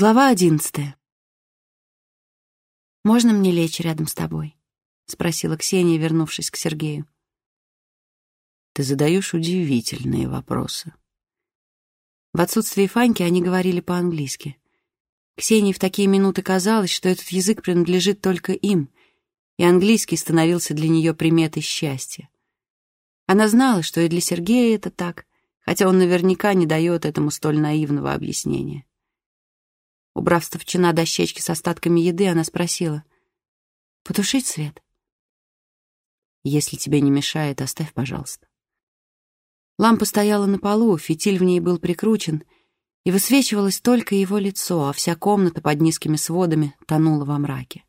Глава одиннадцатая. «Можно мне лечь рядом с тобой?» — спросила Ксения, вернувшись к Сергею. «Ты задаешь удивительные вопросы». В отсутствие Фаньки они говорили по-английски. Ксении в такие минуты казалось, что этот язык принадлежит только им, и английский становился для нее приметой счастья. Она знала, что и для Сергея это так, хотя он наверняка не дает этому столь наивного объяснения. Убрав с дощечки с остатками еды, она спросила. «Потушить свет?» «Если тебе не мешает, оставь, пожалуйста». Лампа стояла на полу, фитиль в ней был прикручен, и высвечивалось только его лицо, а вся комната под низкими сводами тонула во мраке.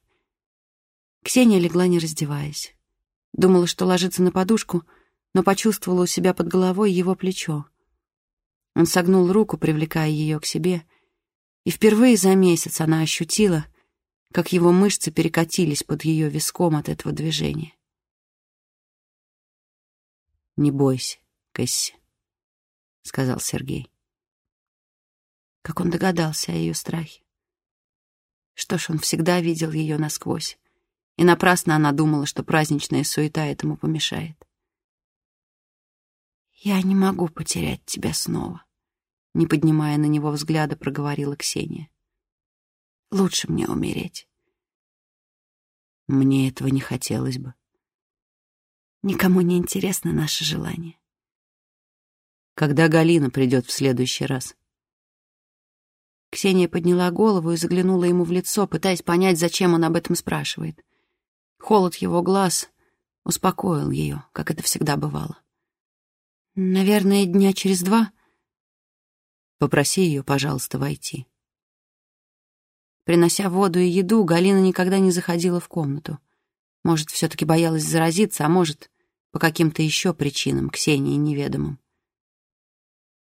Ксения легла, не раздеваясь. Думала, что ложится на подушку, но почувствовала у себя под головой его плечо. Он согнул руку, привлекая ее к себе — и впервые за месяц она ощутила, как его мышцы перекатились под ее виском от этого движения. «Не бойся, Кэсси», — сказал Сергей. Как он догадался о ее страхе. Что ж, он всегда видел ее насквозь, и напрасно она думала, что праздничная суета этому помешает. «Я не могу потерять тебя снова», не поднимая на него взгляда, проговорила Ксения. «Лучше мне умереть». «Мне этого не хотелось бы». «Никому не интересно наше желание». «Когда Галина придет в следующий раз?» Ксения подняла голову и заглянула ему в лицо, пытаясь понять, зачем он об этом спрашивает. Холод его глаз успокоил ее, как это всегда бывало. «Наверное, дня через два», Попроси ее, пожалуйста, войти. Принося воду и еду, Галина никогда не заходила в комнату. Может, все-таки боялась заразиться, а может, по каким-то еще причинам, Ксении неведомым.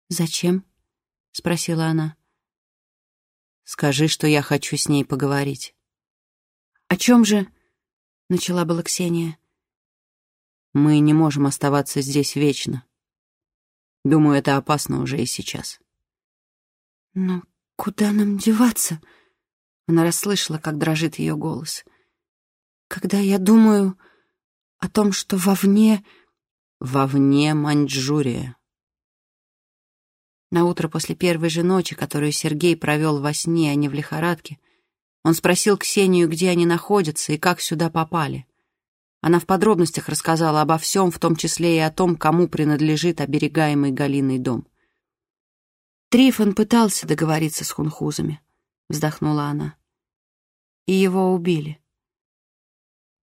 «Зачем?» — спросила она. «Скажи, что я хочу с ней поговорить». «О чем же?» — начала была Ксения. «Мы не можем оставаться здесь вечно. Думаю, это опасно уже и сейчас». «Но куда нам деваться?» Она расслышала, как дрожит ее голос. «Когда я думаю о том, что вовне...» «Вовне Маньчжурия». На утро после первой же ночи, которую Сергей провел во сне, а не в лихорадке, он спросил Ксению, где они находятся и как сюда попали. Она в подробностях рассказала обо всем, в том числе и о том, кому принадлежит оберегаемый Галиной дом. Трифон пытался договориться с хунхузами, вздохнула она. И его убили.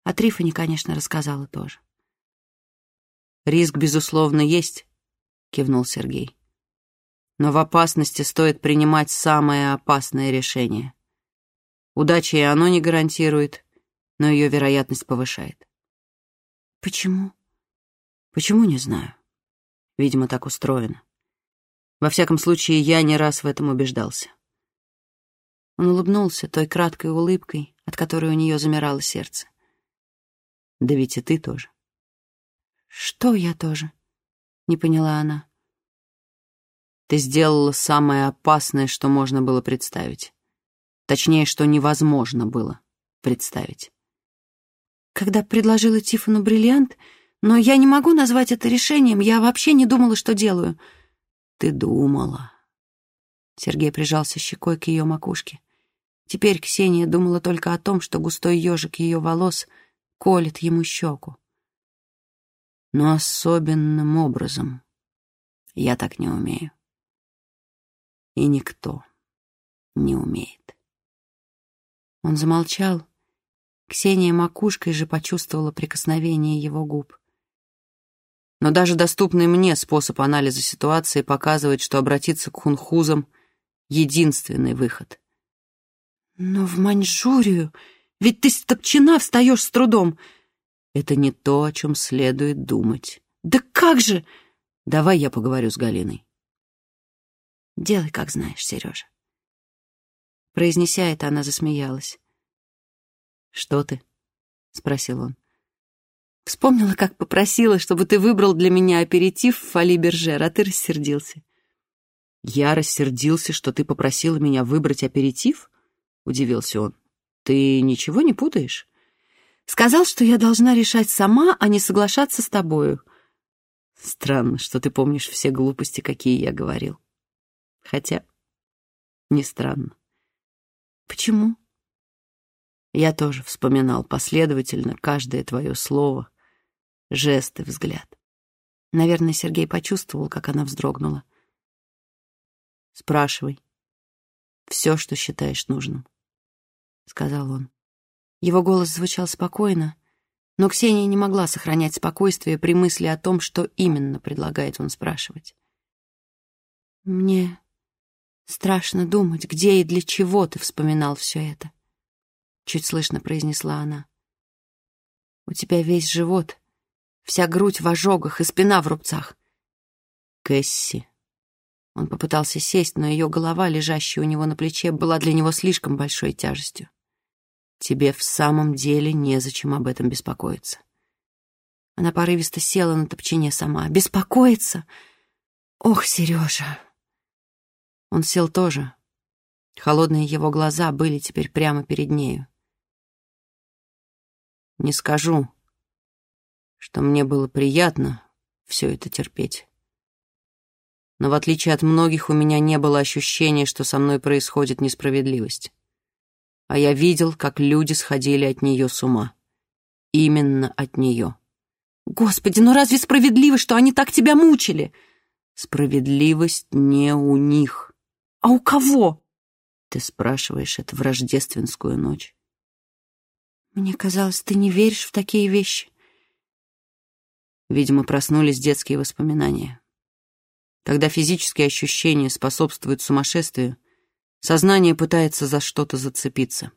А Трифоне, конечно, рассказала тоже. «Риск, безусловно, есть», — кивнул Сергей. «Но в опасности стоит принимать самое опасное решение. Удачи и оно не гарантирует, но ее вероятность повышает». «Почему?» «Почему, не знаю. Видимо, так устроено. Во всяком случае, я не раз в этом убеждался. Он улыбнулся той краткой улыбкой, от которой у нее замирало сердце. Да ведь и ты тоже. Что я тоже? Не поняла она. Ты сделала самое опасное, что можно было представить. Точнее, что невозможно было представить. Когда предложила Тифону бриллиант, но я не могу назвать это решением, я вообще не думала, что делаю — ты думала?» Сергей прижался щекой к ее макушке. Теперь Ксения думала только о том, что густой ежик ее волос колет ему щеку. Но особенным образом я так не умею. И никто не умеет. Он замолчал. Ксения макушкой же почувствовала прикосновение его губ. Но даже доступный мне способ анализа ситуации показывает, что обратиться к хунхузам — единственный выход. Но в Маньчжурию... Ведь ты с топчина встаешь с трудом. Это не то, о чем следует думать. Да как же... Давай я поговорю с Галиной. Делай, как знаешь, Сережа. Произнеся это, она засмеялась. «Что ты?» — спросил он. Вспомнила, как попросила, чтобы ты выбрал для меня аперитив в Фали Бержер, а ты рассердился. «Я рассердился, что ты попросила меня выбрать аперитив?» — удивился он. «Ты ничего не путаешь?» «Сказал, что я должна решать сама, а не соглашаться с тобою». «Странно, что ты помнишь все глупости, какие я говорил. Хотя не странно». «Почему?» Я тоже вспоминал последовательно каждое твое слово, жест и взгляд. Наверное, Сергей почувствовал, как она вздрогнула. «Спрашивай. Все, что считаешь нужным», — сказал он. Его голос звучал спокойно, но Ксения не могла сохранять спокойствие при мысли о том, что именно предлагает он спрашивать. «Мне страшно думать, где и для чего ты вспоминал все это», — чуть слышно произнесла она. «У тебя весь живот, вся грудь в ожогах и спина в рубцах». «Кэсси», он попытался сесть, но ее голова, лежащая у него на плече, была для него слишком большой тяжестью. «Тебе в самом деле незачем об этом беспокоиться». Она порывисто села на топчине сама. «Беспокоиться? Ох, Сережа!» Он сел тоже. Холодные его глаза были теперь прямо перед нею. «Не скажу, что мне было приятно все это терпеть» но в отличие от многих у меня не было ощущения, что со мной происходит несправедливость. А я видел, как люди сходили от нее с ума. Именно от нее. «Господи, ну разве справедливо, что они так тебя мучили?» «Справедливость не у них». «А у кого?» Ты спрашиваешь это в рождественскую ночь. Мне казалось, ты не веришь в такие вещи. Видимо, проснулись детские воспоминания. Когда физические ощущения способствуют сумасшествию, сознание пытается за что-то зацепиться.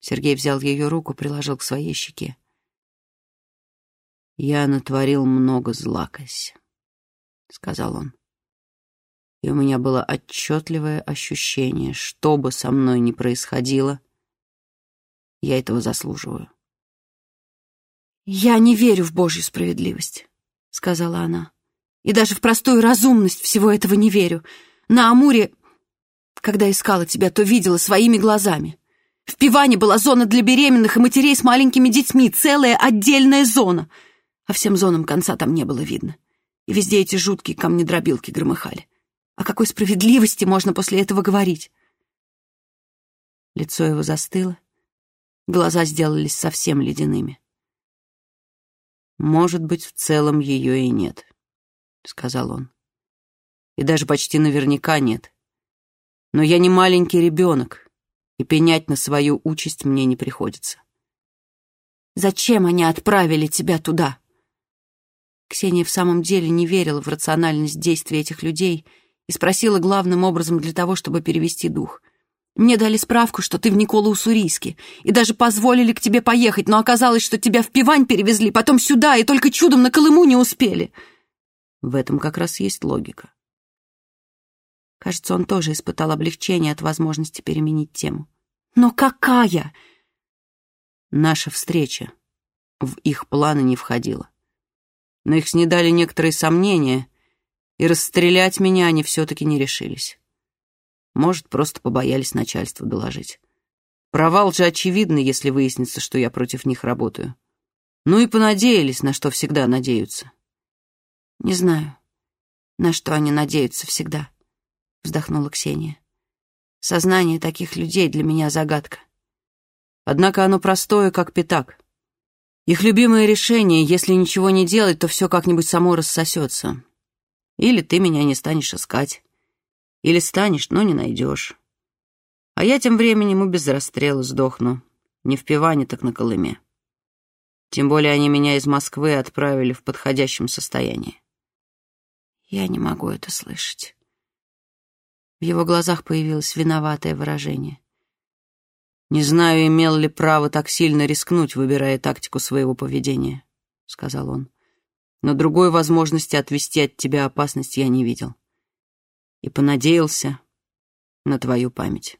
Сергей взял ее руку, приложил к своей щеке. «Я натворил много зла, Кэсси», — сказал он. И у меня было отчетливое ощущение, что бы со мной ни происходило, я этого заслуживаю. «Я не верю в Божью справедливость», — сказала она. И даже в простую разумность всего этого не верю. На Амуре, когда искала тебя, то видела своими глазами. В Пиване была зона для беременных и матерей с маленькими детьми, целая отдельная зона. А всем зонам конца там не было видно. И везде эти жуткие камни-дробилки громыхали. О какой справедливости можно после этого говорить? Лицо его застыло, глаза сделались совсем ледяными. Может быть, в целом ее и нет. — сказал он. «И даже почти наверняка нет. Но я не маленький ребенок, и пенять на свою участь мне не приходится». «Зачем они отправили тебя туда?» Ксения в самом деле не верила в рациональность действий этих людей и спросила главным образом для того, чтобы перевести дух. «Мне дали справку, что ты в Никола-Уссурийске, и даже позволили к тебе поехать, но оказалось, что тебя в Пивань перевезли, потом сюда, и только чудом на Колыму не успели». В этом как раз есть логика. Кажется, он тоже испытал облегчение от возможности переменить тему. «Но какая?» Наша встреча в их планы не входила. Но их снедали некоторые сомнения, и расстрелять меня они все-таки не решились. Может, просто побоялись начальству доложить. Провал же очевидный, если выяснится, что я против них работаю. Ну и понадеялись, на что всегда надеются. «Не знаю, на что они надеются всегда», — вздохнула Ксения. «Сознание таких людей для меня загадка». Однако оно простое, как пятак. Их любимое решение, если ничего не делать, то все как-нибудь само рассосется. Или ты меня не станешь искать, или станешь, но не найдешь. А я тем временем и без расстрела сдохну. Не в Пиване, так на Колыме. Тем более они меня из Москвы отправили в подходящем состоянии. Я не могу это слышать. В его глазах появилось виноватое выражение. «Не знаю, имел ли право так сильно рискнуть, выбирая тактику своего поведения», — сказал он. «Но другой возможности отвести от тебя опасность я не видел. И понадеялся на твою память».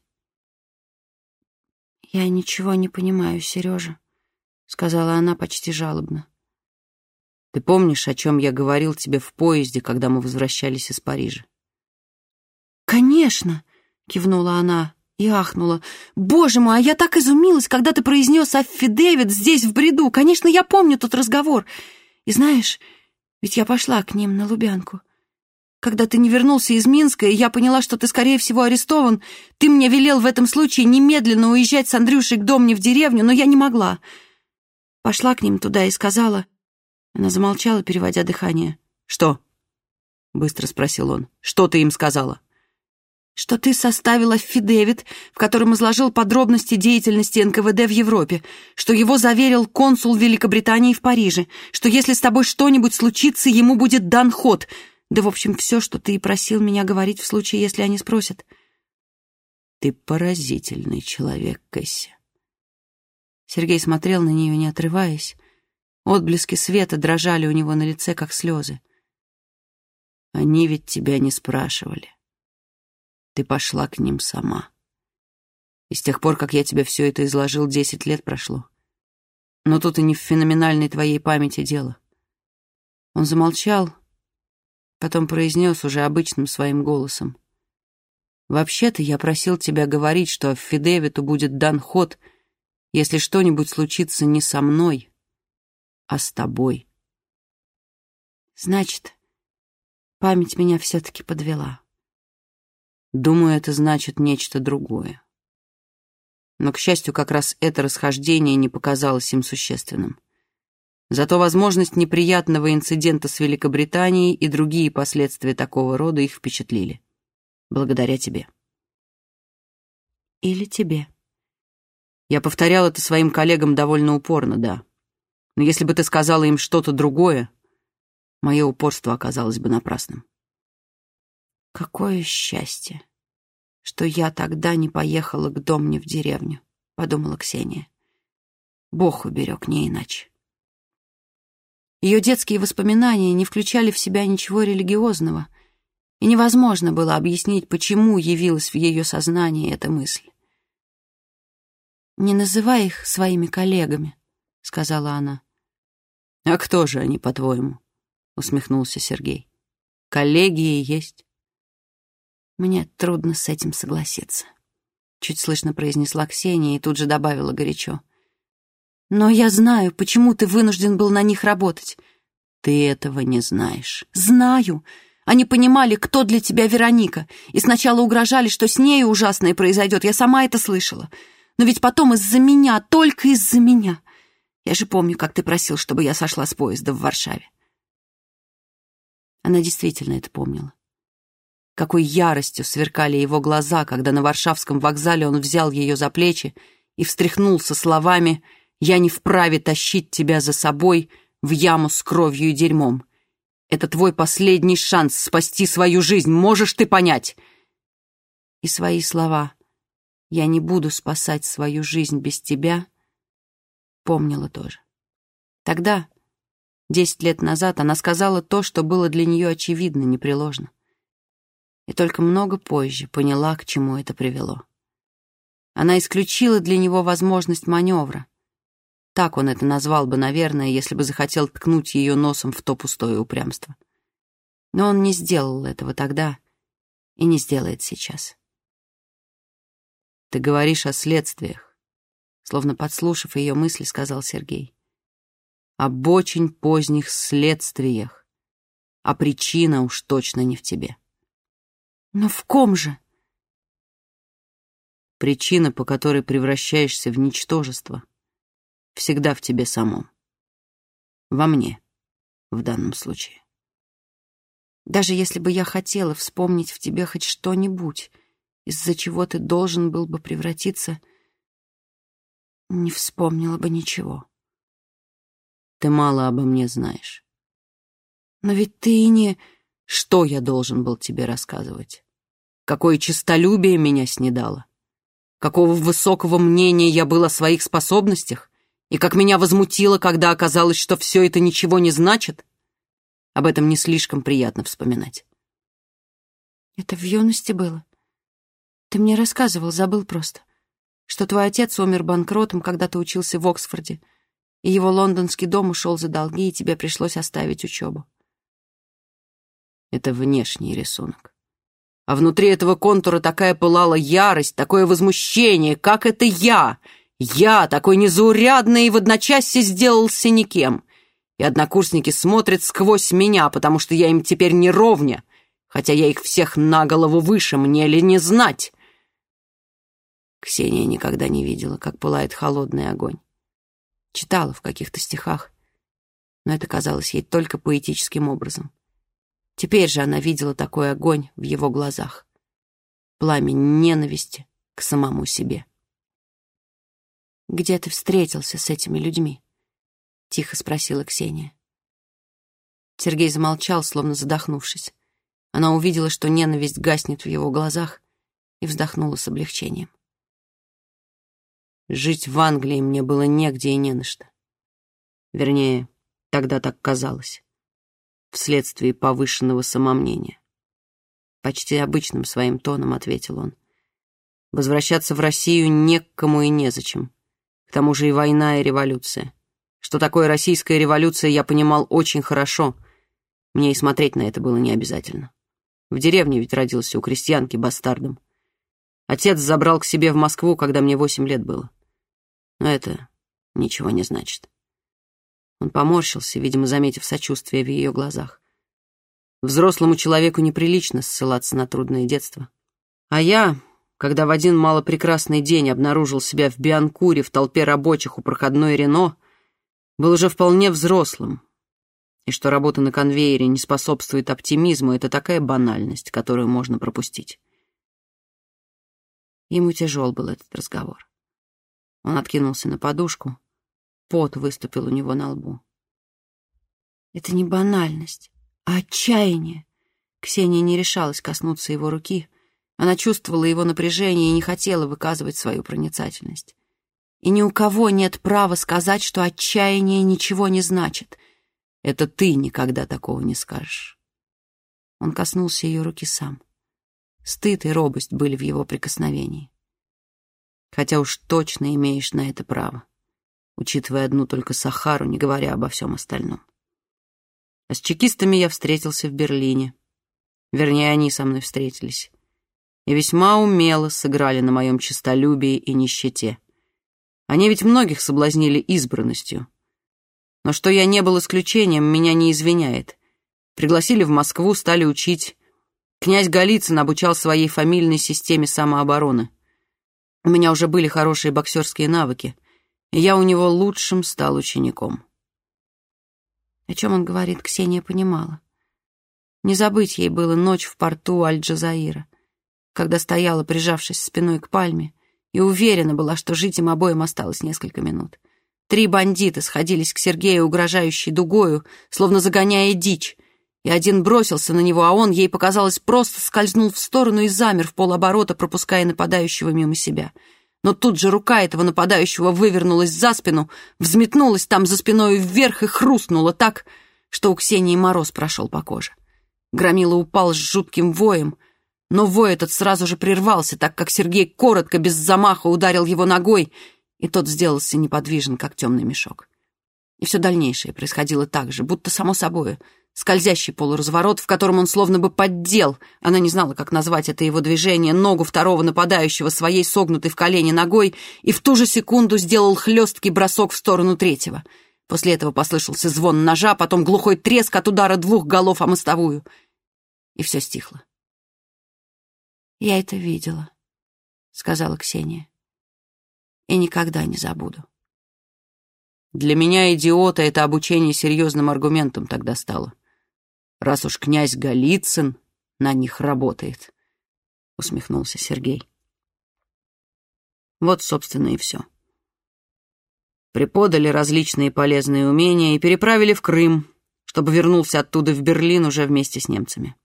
«Я ничего не понимаю, Сережа», — сказала она почти жалобно. Ты помнишь, о чем я говорил тебе в поезде, когда мы возвращались из Парижа? «Конечно!» — кивнула она и ахнула. «Боже мой, а я так изумилась, когда ты произнес «Аффидевит» здесь, в бреду. Конечно, я помню тот разговор. И знаешь, ведь я пошла к ним на Лубянку. Когда ты не вернулся из Минска, и я поняла, что ты, скорее всего, арестован, ты мне велел в этом случае немедленно уезжать с Андрюшей к Домне в деревню, но я не могла. Пошла к ним туда и сказала... Она замолчала, переводя дыхание. «Что?» — быстро спросил он. «Что ты им сказала?» что ты составил аффидевит, в котором изложил подробности деятельности НКВД в Европе, что его заверил консул Великобритании в Париже, что если с тобой что-нибудь случится, ему будет дан ход. Да, в общем, все, что ты и просил меня говорить в случае, если они спросят. Ты поразительный человек, Кэсси. Сергей смотрел на нее, не отрываясь. Отблески света дрожали у него на лице, как слезы. Они ведь тебя не спрашивали. Ты пошла к ним сама. И с тех пор, как я тебе все это изложил, десять лет прошло. Но тут и не в феноменальной твоей памяти дело. Он замолчал, потом произнес уже обычным своим голосом. «Вообще-то я просил тебя говорить, что Фидевиту будет дан ход, если что-нибудь случится не со мной, а с тобой». «Значит, память меня все-таки подвела». Думаю, это значит нечто другое. Но, к счастью, как раз это расхождение не показалось им существенным. Зато возможность неприятного инцидента с Великобританией и другие последствия такого рода их впечатлили. Благодаря тебе. Или тебе. Я повторял это своим коллегам довольно упорно, да. Но если бы ты сказала им что-то другое, мое упорство оказалось бы напрасным. Какое счастье, что я тогда не поехала к Домне в деревню, подумала Ксения. Бог уберег не иначе. Ее детские воспоминания не включали в себя ничего религиозного, и невозможно было объяснить, почему явилась в ее сознании эта мысль. «Не называй их своими коллегами», — сказала она. «А кто же они, по-твоему?» — усмехнулся Сергей. «Коллеги и есть. Мне трудно с этим согласиться. Чуть слышно произнесла Ксения и тут же добавила горячо. Но я знаю, почему ты вынужден был на них работать. Ты этого не знаешь. Знаю. Они понимали, кто для тебя Вероника, и сначала угрожали, что с ней ужасное произойдет. Я сама это слышала. Но ведь потом из-за меня, только из-за меня. Я же помню, как ты просил, чтобы я сошла с поезда в Варшаве. Она действительно это помнила. Какой яростью сверкали его глаза, когда на Варшавском вокзале он взял ее за плечи и встряхнулся словами «Я не вправе тащить тебя за собой в яму с кровью и дерьмом. Это твой последний шанс спасти свою жизнь, можешь ты понять?» И свои слова «Я не буду спасать свою жизнь без тебя» помнила тоже. Тогда, десять лет назад, она сказала то, что было для нее очевидно, непреложно и только много позже поняла, к чему это привело. Она исключила для него возможность маневра. Так он это назвал бы, наверное, если бы захотел ткнуть ее носом в то пустое упрямство. Но он не сделал этого тогда и не сделает сейчас. «Ты говоришь о следствиях», — словно подслушав ее мысли, сказал Сергей. «Об очень поздних следствиях, а причина уж точно не в тебе». Но в ком же? Причина, по которой превращаешься в ничтожество, всегда в тебе самом. Во мне, в данном случае. Даже если бы я хотела вспомнить в тебе хоть что-нибудь, из-за чего ты должен был бы превратиться, не вспомнила бы ничего. Ты мало обо мне знаешь. Но ведь ты и не... Что я должен был тебе рассказывать? Какое честолюбие меня снедало? Какого высокого мнения я был о своих способностях? И как меня возмутило, когда оказалось, что все это ничего не значит? Об этом не слишком приятно вспоминать. Это в юности было. Ты мне рассказывал, забыл просто, что твой отец умер банкротом, когда ты учился в Оксфорде, и его лондонский дом ушел за долги, и тебе пришлось оставить учебу. Это внешний рисунок. А внутри этого контура такая пылала ярость, такое возмущение, как это я, я, такой незаурядный, и в одночасье сделался никем. И однокурсники смотрят сквозь меня, потому что я им теперь не ровня, хотя я их всех на голову выше, мне ли не знать? Ксения никогда не видела, как пылает холодный огонь. Читала в каких-то стихах, но это казалось ей только поэтическим образом. Теперь же она видела такой огонь в его глазах. Пламя ненависти к самому себе. «Где ты встретился с этими людьми?» — тихо спросила Ксения. Сергей замолчал, словно задохнувшись. Она увидела, что ненависть гаснет в его глазах, и вздохнула с облегчением. Жить в Англии мне было негде и не на что. Вернее, тогда так казалось. Вследствие повышенного самомнения. Почти обычным своим тоном ответил он. Возвращаться в Россию не к кому и незачем. К тому же и война, и революция. Что такое российская революция, я понимал очень хорошо. Мне и смотреть на это было не обязательно. В деревне ведь родился у крестьянки бастардом. Отец забрал к себе в Москву, когда мне восемь лет было. Но это ничего не значит. Он поморщился, видимо, заметив сочувствие в ее глазах. Взрослому человеку неприлично ссылаться на трудное детство. А я, когда в один малопрекрасный день обнаружил себя в Бианкуре в толпе рабочих у проходной Рено, был уже вполне взрослым. И что работа на конвейере не способствует оптимизму, это такая банальность, которую можно пропустить. Ему тяжел был этот разговор. Он откинулся на подушку. Пот выступил у него на лбу. Это не банальность, а отчаяние. Ксения не решалась коснуться его руки. Она чувствовала его напряжение и не хотела выказывать свою проницательность. И ни у кого нет права сказать, что отчаяние ничего не значит. Это ты никогда такого не скажешь. Он коснулся ее руки сам. Стыд и робость были в его прикосновении хотя уж точно имеешь на это право, учитывая одну только Сахару, не говоря обо всем остальном. А с чекистами я встретился в Берлине. Вернее, они со мной встретились. И весьма умело сыграли на моем честолюбии и нищете. Они ведь многих соблазнили избранностью. Но что я не был исключением, меня не извиняет. Пригласили в Москву, стали учить. Князь Голицын обучал своей фамильной системе самообороны. У меня уже были хорошие боксерские навыки, и я у него лучшим стал учеником. О чем он говорит, Ксения понимала. Не забыть ей было ночь в порту Аль-Джазаира, когда стояла, прижавшись спиной к пальме, и уверена была, что жить им обоим осталось несколько минут. Три бандита сходились к Сергею, угрожающей дугою, словно загоняя дичь, и один бросился на него, а он, ей показалось, просто скользнул в сторону и замер в полоборота, пропуская нападающего мимо себя. Но тут же рука этого нападающего вывернулась за спину, взметнулась там за спиной вверх и хрустнула так, что у Ксении мороз прошел по коже. Громила упал с жутким воем, но вой этот сразу же прервался, так как Сергей коротко, без замаха ударил его ногой, и тот сделался неподвижен, как темный мешок. И все дальнейшее происходило так же, будто само собою — скользящий полуразворот, в котором он словно бы поддел, она не знала, как назвать это его движение, ногу второго нападающего своей согнутой в колени ногой и в ту же секунду сделал хлесткий бросок в сторону третьего. После этого послышался звон ножа, потом глухой треск от удара двух голов о мостовую. И все стихло. «Я это видела», — сказала Ксения. «И никогда не забуду». Для меня, идиота, это обучение серьезным аргументом тогда стало раз уж князь Голицын на них работает», — усмехнулся Сергей. Вот, собственно, и все. Преподали различные полезные умения и переправили в Крым, чтобы вернулся оттуда в Берлин уже вместе с немцами.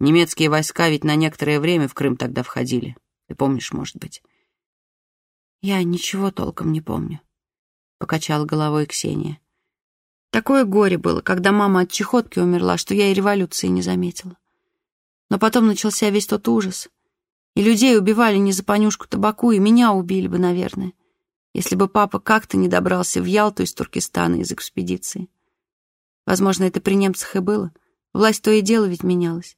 Немецкие войска ведь на некоторое время в Крым тогда входили. Ты помнишь, может быть? Я ничего толком не помню, — покачала головой Ксения. Такое горе было, когда мама от чехотки умерла, что я и революции не заметила. Но потом начался весь тот ужас. И людей убивали не за понюшку табаку, и меня убили бы, наверное, если бы папа как-то не добрался в Ялту из Туркестана из экспедиции. Возможно, это при немцах и было. Власть то и дело ведь менялась.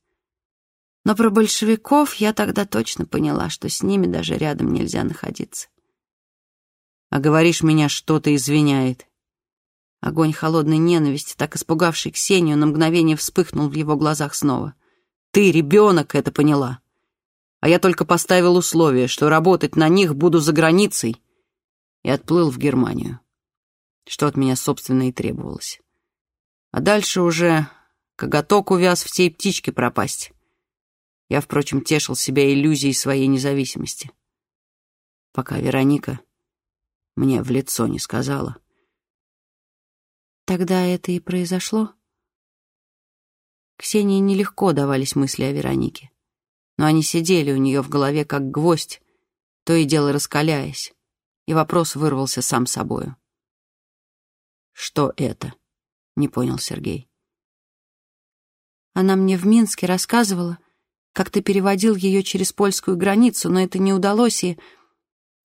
Но про большевиков я тогда точно поняла, что с ними даже рядом нельзя находиться. А говоришь, меня что-то извиняет. Огонь холодной ненависти, так испугавший Ксению, на мгновение вспыхнул в его глазах снова. Ты, ребенок, это поняла. А я только поставил условие, что работать на них буду за границей, и отплыл в Германию, что от меня, собственно, и требовалось. А дальше уже коготок увяз в сей птичке пропасть. Я, впрочем, тешил себя иллюзией своей независимости. Пока Вероника мне в лицо не сказала. Тогда это и произошло? Ксении нелегко давались мысли о Веронике. Но они сидели у нее в голове, как гвоздь, то и дело раскаляясь, и вопрос вырвался сам собою. «Что это?» — не понял Сергей. Она мне в Минске рассказывала, как ты переводил ее через польскую границу, но это не удалось, и...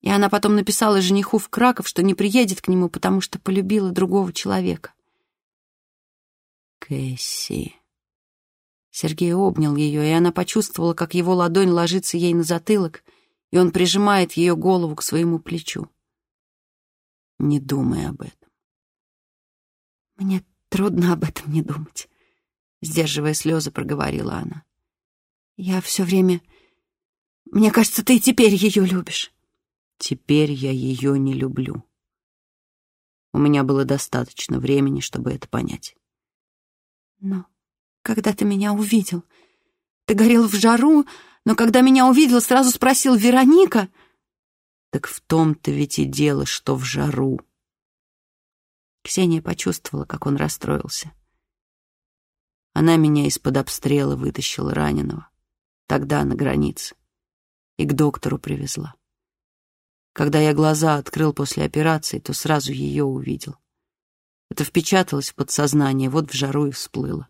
И она потом написала жениху в Краков, что не приедет к нему, потому что полюбила другого человека. Кэсси. Сергей обнял ее, и она почувствовала, как его ладонь ложится ей на затылок, и он прижимает ее голову к своему плечу. Не думай об этом. Мне трудно об этом не думать, сдерживая слезы, проговорила она. Я все время... Мне кажется, ты и теперь ее любишь. Теперь я ее не люблю. У меня было достаточно времени, чтобы это понять. Но когда ты меня увидел, ты горел в жару, но когда меня увидел, сразу спросил «Вероника?» Так в том-то ведь и дело, что в жару. Ксения почувствовала, как он расстроился. Она меня из-под обстрела вытащила раненого тогда на границе, и к доктору привезла. Когда я глаза открыл после операции, то сразу ее увидел. Это впечаталось в подсознание, вот в жару и всплыло.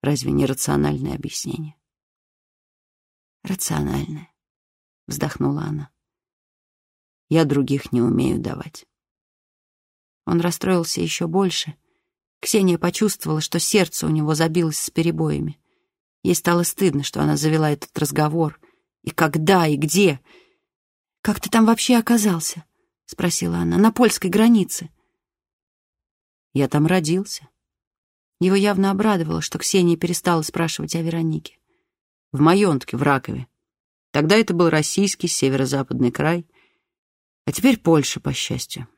Разве не рациональное объяснение? Рациональное, вздохнула она. Я других не умею давать. Он расстроился еще больше. Ксения почувствовала, что сердце у него забилось с перебоями. Ей стало стыдно, что она завела этот разговор. И когда, и где? «Как ты там вообще оказался?» — спросила она. «На польской границе». «Я там родился». Его явно обрадовало, что Ксения перестала спрашивать о Веронике. «В Майонтке, в Ракове. Тогда это был российский северо-западный край, а теперь Польша, по счастью.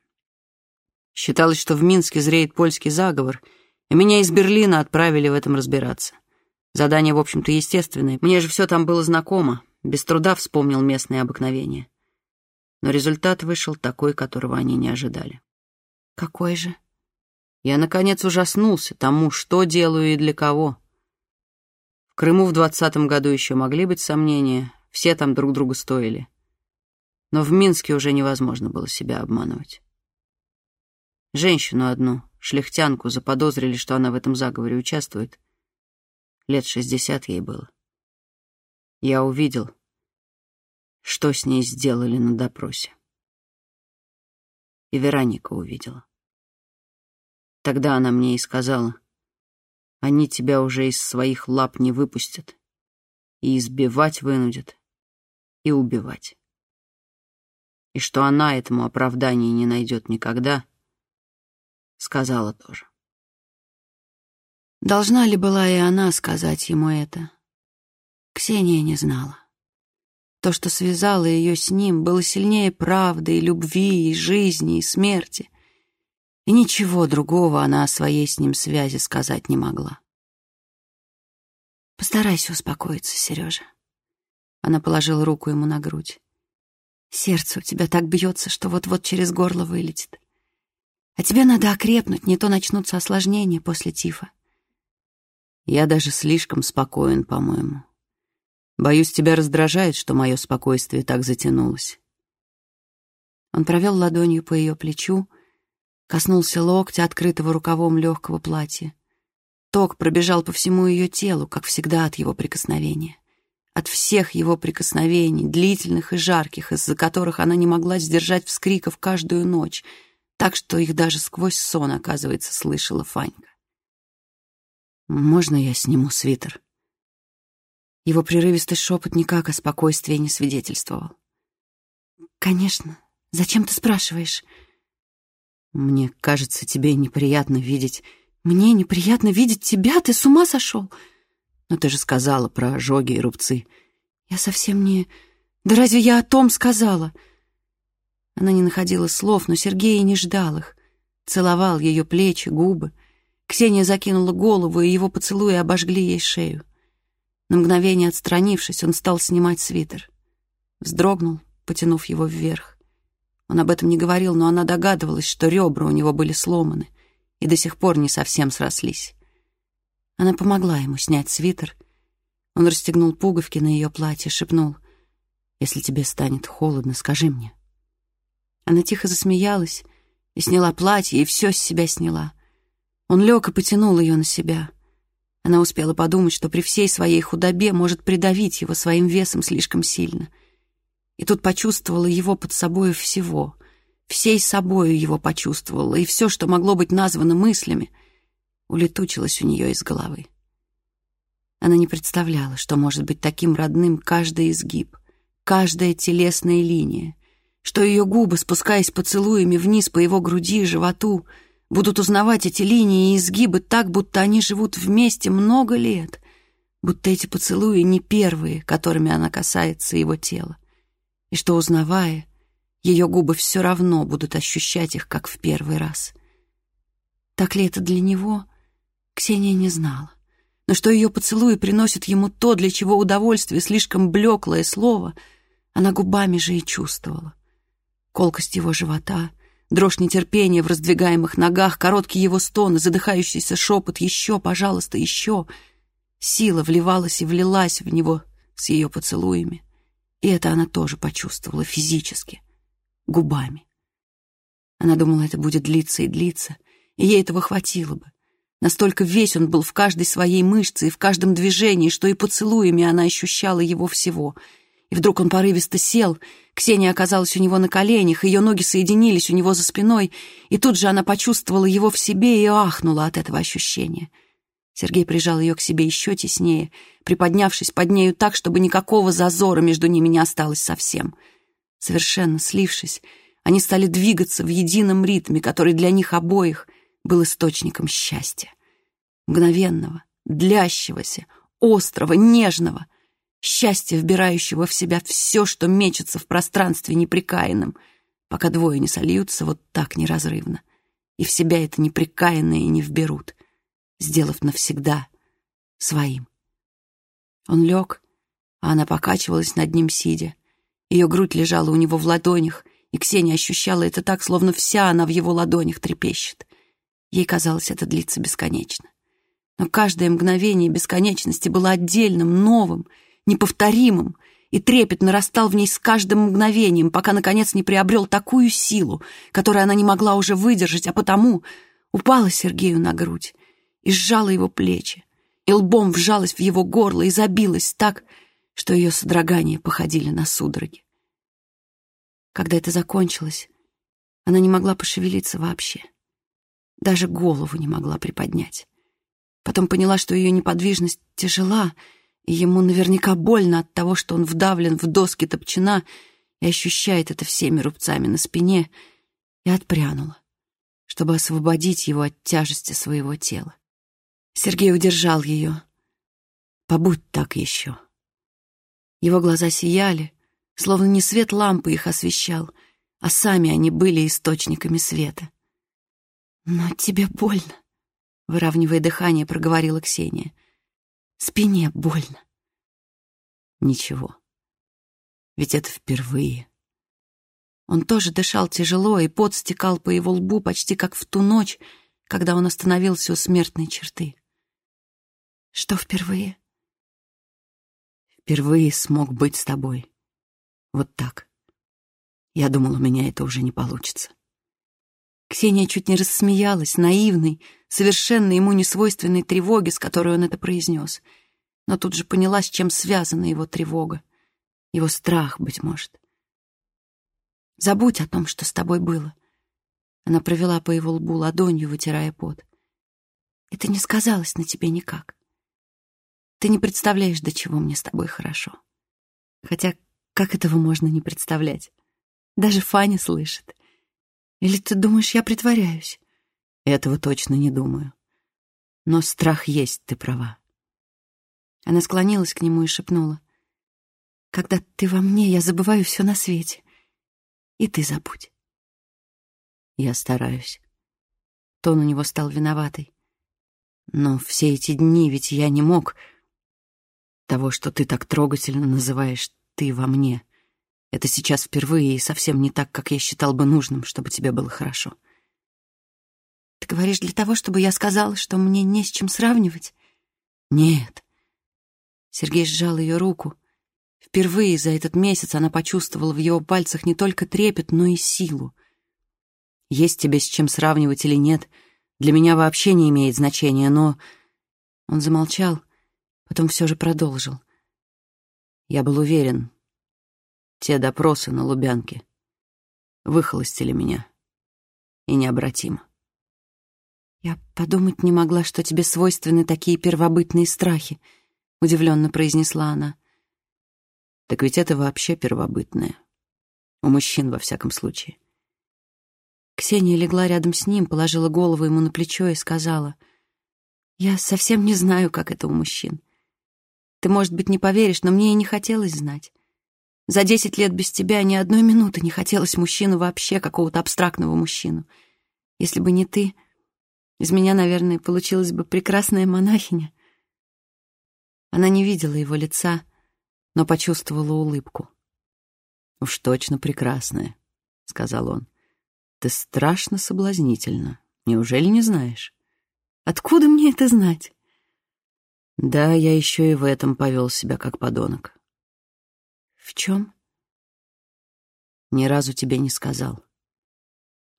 Считалось, что в Минске зреет польский заговор, и меня из Берлина отправили в этом разбираться. Задание, в общем-то, естественное. Мне же все там было знакомо. Без труда вспомнил местные обыкновения. Но результат вышел такой, которого они не ожидали. Какой же? Я, наконец, ужаснулся тому, что делаю и для кого. В Крыму в двадцатом году еще могли быть сомнения, все там друг друга стоили. Но в Минске уже невозможно было себя обманывать. Женщину одну, шляхтянку, заподозрили, что она в этом заговоре участвует — Лет шестьдесят ей было. Я увидел, что с ней сделали на допросе. И Вероника увидела. Тогда она мне и сказала, они тебя уже из своих лап не выпустят, и избивать вынудят, и убивать. И что она этому оправдания не найдет никогда, сказала тоже. Должна ли была и она сказать ему это? Ксения не знала. То, что связало ее с ним, было сильнее правды и любви, и жизни, и смерти. И ничего другого она о своей с ним связи сказать не могла. «Постарайся успокоиться, Сережа». Она положила руку ему на грудь. «Сердце у тебя так бьется, что вот-вот через горло вылетит. А тебе надо окрепнуть, не то начнутся осложнения после тифа. Я даже слишком спокоен, по-моему. Боюсь, тебя раздражает, что мое спокойствие так затянулось. Он провел ладонью по ее плечу, коснулся локтя, открытого рукавом легкого платья. Ток пробежал по всему ее телу, как всегда от его прикосновения. От всех его прикосновений, длительных и жарких, из-за которых она не могла сдержать вскриков каждую ночь, так что их даже сквозь сон, оказывается, слышала Фанька. «Можно я сниму свитер?» Его прерывистый шепот никак о спокойствии не свидетельствовал. «Конечно. Зачем ты спрашиваешь?» «Мне кажется, тебе неприятно видеть...» «Мне неприятно видеть тебя? Ты с ума сошел?» «Но ты же сказала про ожоги и рубцы». «Я совсем не... Да разве я о том сказала?» Она не находила слов, но Сергей не ждал их. Целовал ее плечи, губы. Ксения закинула голову, и его поцелуи обожгли ей шею. На мгновение отстранившись, он стал снимать свитер. Вздрогнул, потянув его вверх. Он об этом не говорил, но она догадывалась, что ребра у него были сломаны и до сих пор не совсем срослись. Она помогла ему снять свитер. Он расстегнул пуговки на ее платье, шепнул, «Если тебе станет холодно, скажи мне». Она тихо засмеялась и сняла платье, и все с себя сняла. Он лег и потянул ее на себя. Она успела подумать, что при всей своей худобе может придавить его своим весом слишком сильно. И тут почувствовала его под собою всего. Всей собою его почувствовала, и все, что могло быть названо мыслями, улетучилось у нее из головы. Она не представляла, что может быть таким родным каждый изгиб, каждая телесная линия, что ее губы, спускаясь поцелуями вниз по его груди и животу, будут узнавать эти линии и изгибы так, будто они живут вместе много лет, будто эти поцелуи не первые, которыми она касается его тела, и что, узнавая, ее губы все равно будут ощущать их, как в первый раз. Так ли это для него, Ксения не знала. Но что ее поцелуи приносят ему то, для чего удовольствие слишком блеклое слово, она губами же и чувствовала. Колкость его живота — Дрожь нетерпения в раздвигаемых ногах, короткий его стон и задыхающийся шепот «Еще, пожалуйста, еще!» Сила вливалась и влилась в него с ее поцелуями. И это она тоже почувствовала физически, губами. Она думала, это будет длиться и длиться, и ей этого хватило бы. Настолько весь он был в каждой своей мышце и в каждом движении, что и поцелуями она ощущала его всего — и вдруг он порывисто сел. Ксения оказалась у него на коленях, ее ноги соединились у него за спиной, и тут же она почувствовала его в себе и ахнула от этого ощущения. Сергей прижал ее к себе еще теснее, приподнявшись под нею так, чтобы никакого зазора между ними не осталось совсем. Совершенно слившись, они стали двигаться в едином ритме, который для них обоих был источником счастья. Мгновенного, длящегося, острого, нежного, счастья, вбирающего в себя все, что мечется в пространстве неприкаянным, пока двое не сольются вот так неразрывно, и в себя это неприкаянное не вберут, сделав навсегда своим. Он лег, а она покачивалась над ним, сидя. Ее грудь лежала у него в ладонях, и Ксения ощущала это так, словно вся она в его ладонях трепещет. Ей казалось, это длится бесконечно. Но каждое мгновение бесконечности было отдельным, новым — неповторимым, и трепет нарастал в ней с каждым мгновением, пока, наконец, не приобрел такую силу, которую она не могла уже выдержать, а потому упала Сергею на грудь и сжала его плечи, и лбом вжалась в его горло и забилась так, что ее содрогания походили на судороги. Когда это закончилось, она не могла пошевелиться вообще. Даже голову не могла приподнять. Потом поняла, что ее неподвижность тяжела, и ему наверняка больно от того, что он вдавлен в доски топчина и ощущает это всеми рубцами на спине, и отпрянула, чтобы освободить его от тяжести своего тела. Сергей удержал ее. «Побудь так еще». Его глаза сияли, словно не свет лампы их освещал, а сами они были источниками света. «Но тебе больно», — выравнивая дыхание, проговорила Ксения. Спине больно. Ничего. Ведь это впервые. Он тоже дышал тяжело, и пот стекал по его лбу почти как в ту ночь, когда он остановился у смертной черты. Что впервые? Впервые смог быть с тобой. Вот так. Я думал, у меня это уже не получится. Ксения чуть не рассмеялась, наивной, совершенно ему несвойственной тревоги, с которой он это произнес. Но тут же поняла, с чем связана его тревога. Его страх, быть может. «Забудь о том, что с тобой было». Она провела по его лбу ладонью, вытирая пот. «Это не сказалось на тебе никак. Ты не представляешь, до чего мне с тобой хорошо. Хотя как этого можно не представлять? Даже Фаня слышит. Или ты думаешь, я притворяюсь? Этого точно не думаю. Но страх есть, ты права. Она склонилась к нему и шепнула. Когда ты во мне, я забываю все на свете. И ты забудь. Я стараюсь. Тон у него стал виноватый. Но все эти дни ведь я не мог... Того, что ты так трогательно называешь «ты во мне», это сейчас впервые и совсем не так, как я считал бы нужным, чтобы тебе было хорошо. Говоришь для того, чтобы я сказала, что мне не с чем сравнивать? Нет. Сергей сжал ее руку. Впервые за этот месяц она почувствовала в его пальцах не только трепет, но и силу. Есть тебе с чем сравнивать или нет, для меня вообще не имеет значения, но... Он замолчал, потом все же продолжил. Я был уверен, те допросы на Лубянке выхолостили меня. И необратимо. «Я подумать не могла, что тебе свойственны такие первобытные страхи», — удивленно произнесла она. «Так ведь это вообще первобытное. У мужчин, во всяком случае». Ксения легла рядом с ним, положила голову ему на плечо и сказала, «Я совсем не знаю, как это у мужчин. Ты, может быть, не поверишь, но мне и не хотелось знать. За десять лет без тебя ни одной минуты не хотелось мужчину вообще, какого-то абстрактного мужчину. Если бы не ты, из меня, наверное, получилась бы прекрасная монахиня. Она не видела его лица, но почувствовала улыбку. «Уж точно прекрасная», — сказал он. «Ты страшно соблазнительна. Неужели не знаешь?» «Откуда мне это знать?» «Да, я еще и в этом повел себя как подонок». «В чем?» «Ни разу тебе не сказал».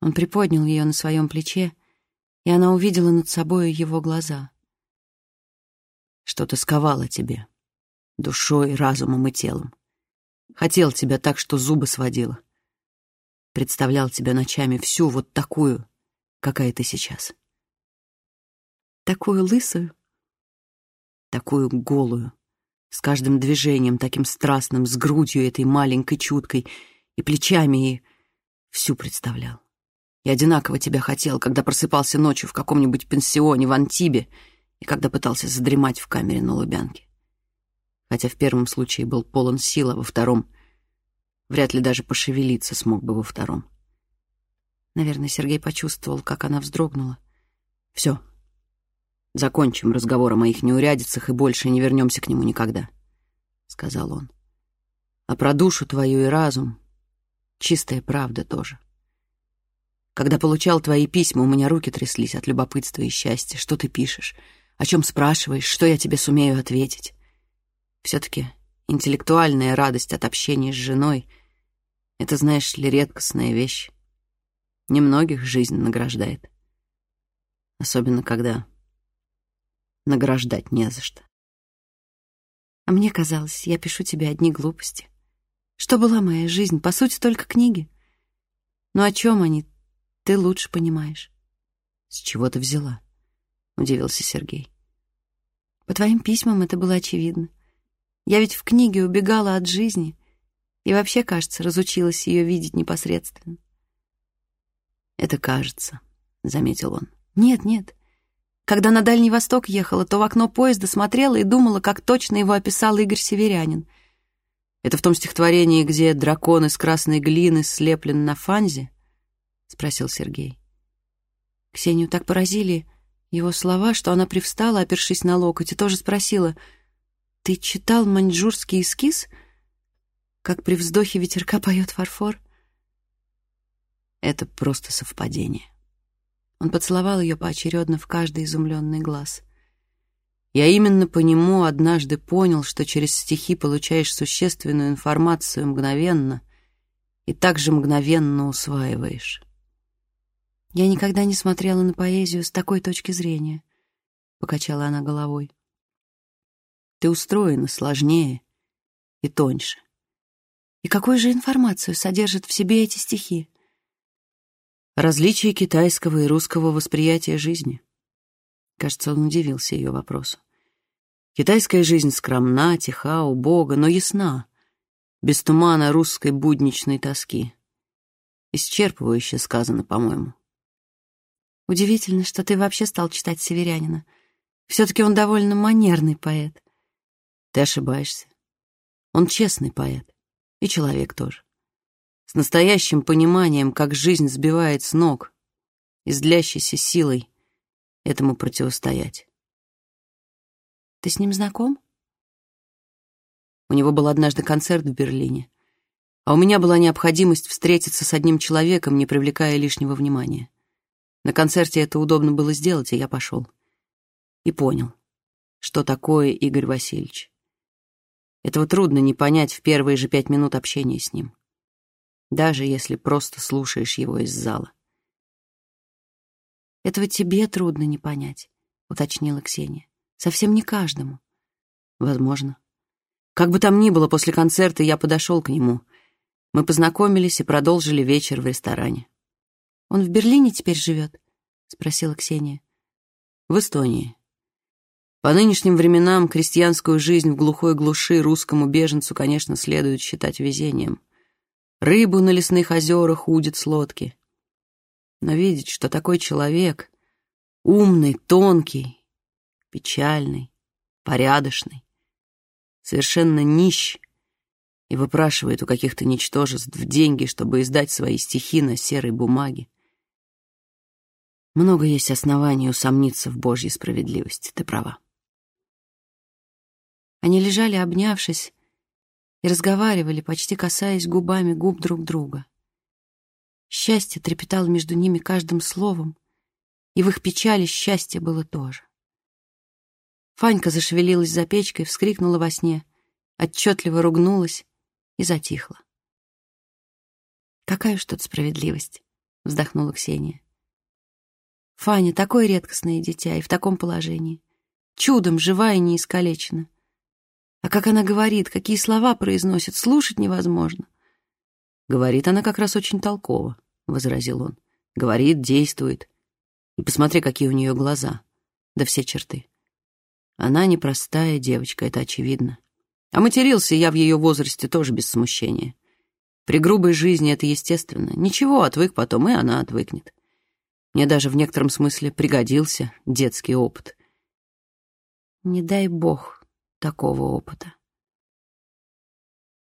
Он приподнял ее на своем плече, и она увидела над собой его глаза. Что-то сковало тебе, душой, разумом и телом. Хотел тебя так, что зубы сводило. Представлял тебя ночами всю вот такую, какая ты сейчас. Такую лысую? Такую голую, с каждым движением таким страстным, с грудью этой маленькой, чуткой, и плечами, и всю представлял. И одинаково тебя хотел, когда просыпался ночью в каком-нибудь пенсионе в Антибе и когда пытался задремать в камере на Лубянке. Хотя в первом случае был полон сил, а во втором вряд ли даже пошевелиться смог бы во втором. Наверное, Сергей почувствовал, как она вздрогнула. Все. Закончим разговор о моих неурядицах и больше не вернемся к нему никогда, — сказал он. А про душу твою и разум чистая правда тоже. Когда получал твои письма, у меня руки тряслись от любопытства и счастья. Что ты пишешь? О чем спрашиваешь? Что я тебе сумею ответить? Все-таки интеллектуальная радость от общения с женой — это, знаешь ли, редкостная вещь. Немногих жизнь награждает. Особенно, когда награждать не за что. А мне казалось, я пишу тебе одни глупости. Что была моя жизнь? По сути, только книги. Но о чем они? Ты лучше понимаешь. С чего ты взяла? Удивился Сергей. По твоим письмам это было очевидно. Я ведь в книге убегала от жизни и вообще, кажется, разучилась ее видеть непосредственно. Это кажется, заметил он. Нет, нет. Когда на Дальний Восток ехала, то в окно поезда смотрела и думала, как точно его описал Игорь Северянин. Это в том стихотворении, где дракон из красной глины слеплен на фанзе? Спросил Сергей. Ксению так поразили его слова, что она привстала, опершись на локоть, и тоже спросила, «Ты читал маньчжурский эскиз? Как при вздохе ветерка поет фарфор?» Это просто совпадение. Он поцеловал ее поочередно в каждый изумленный глаз. Я именно по нему однажды понял, что через стихи получаешь существенную информацию мгновенно и также мгновенно усваиваешь. «Я никогда не смотрела на поэзию с такой точки зрения», — покачала она головой. «Ты устроена сложнее и тоньше». «И какую же информацию содержат в себе эти стихи?» «Различие китайского и русского восприятия жизни». Кажется, он удивился ее вопросу. Китайская жизнь скромна, тиха, убога, но ясна, без тумана русской будничной тоски. Исчерпывающе сказано, по-моему. Удивительно, что ты вообще стал читать «Северянина». Все-таки он довольно манерный поэт. Ты ошибаешься. Он честный поэт. И человек тоже. С настоящим пониманием, как жизнь сбивает с ног, и с силой этому противостоять. Ты с ним знаком? У него был однажды концерт в Берлине, а у меня была необходимость встретиться с одним человеком, не привлекая лишнего внимания. На концерте это удобно было сделать, и я пошел. И понял, что такое Игорь Васильевич. Этого трудно не понять в первые же пять минут общения с ним, даже если просто слушаешь его из зала. «Этого тебе трудно не понять», — уточнила Ксения. Совсем не каждому. Возможно. Как бы там ни было, после концерта я подошел к нему. Мы познакомились и продолжили вечер в ресторане. «Он в Берлине теперь живет?» — спросила Ксения. «В Эстонии. По нынешним временам крестьянскую жизнь в глухой глуши русскому беженцу, конечно, следует считать везением. Рыбу на лесных озерах удит с лодки. Но видеть, что такой человек, умный, тонкий, печальный, порядочный, совершенно нищ и выпрашивает у каких-то ничтожеств деньги, чтобы издать свои стихи на серой бумаге. Много есть оснований усомниться в Божьей справедливости, ты права. Они лежали, обнявшись, и разговаривали, почти касаясь губами губ друг друга. Счастье трепетало между ними каждым словом, и в их печали счастье было тоже. Фанька зашевелилась за печкой, вскрикнула во сне, отчетливо ругнулась и затихла. «Какая уж тут справедливость!» — вздохнула Ксения. «Фаня — такое редкостное дитя и в таком положении. Чудом живая и не искалечена. А как она говорит, какие слова произносит, слушать невозможно». «Говорит она как раз очень толково», — возразил он. «Говорит, действует. И посмотри, какие у нее глаза. Да все черты. Она непростая девочка, это очевидно. А матерился я в ее возрасте тоже без смущения. При грубой жизни это естественно. Ничего, отвык потом, и она отвыкнет. Мне даже в некотором смысле пригодился детский опыт. Не дай бог такого опыта.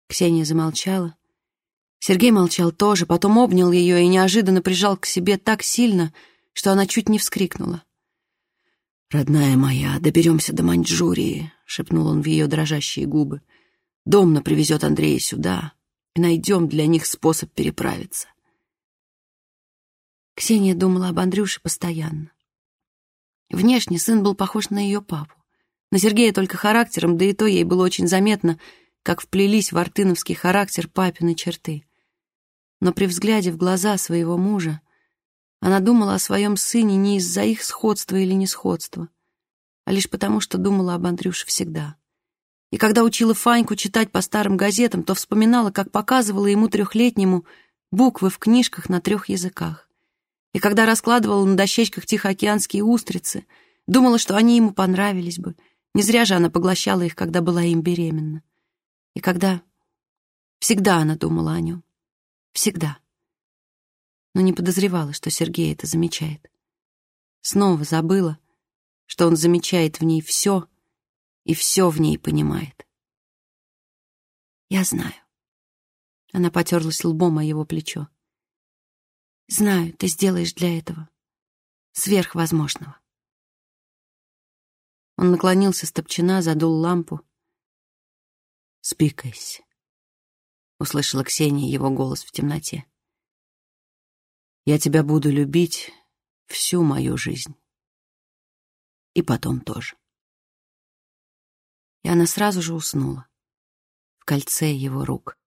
Ксения замолчала. Сергей молчал тоже, потом обнял ее и неожиданно прижал к себе так сильно, что она чуть не вскрикнула. «Родная моя, доберемся до Маньчжурии», — шепнул он в ее дрожащие губы. «Домна привезет Андрея сюда, и найдем для них способ переправиться». Ксения думала об Андрюше постоянно. Внешне сын был похож на ее папу. На Сергея только характером, да и то ей было очень заметно, как вплелись в артыновский характер папины черты. Но при взгляде в глаза своего мужа она думала о своем сыне не из-за их сходства или несходства, а лишь потому, что думала об Андрюше всегда. И когда учила Фаньку читать по старым газетам, то вспоминала, как показывала ему трехлетнему буквы в книжках на трех языках. И когда раскладывала на дощечках тихоокеанские устрицы, думала, что они ему понравились бы. Не зря же она поглощала их, когда была им беременна. И когда... Всегда она думала о нем. Всегда но не подозревала, что Сергей это замечает. Снова забыла, что он замечает в ней все и все в ней понимает. «Я знаю». Она потерлась лбом о его плечо. «Знаю, ты сделаешь для этого сверхвозможного». Он наклонился с топчина, задул лампу. «Спикайся», — услышала Ксения его голос в темноте. Я тебя буду любить всю мою жизнь. И потом тоже. И она сразу же уснула в кольце его рук.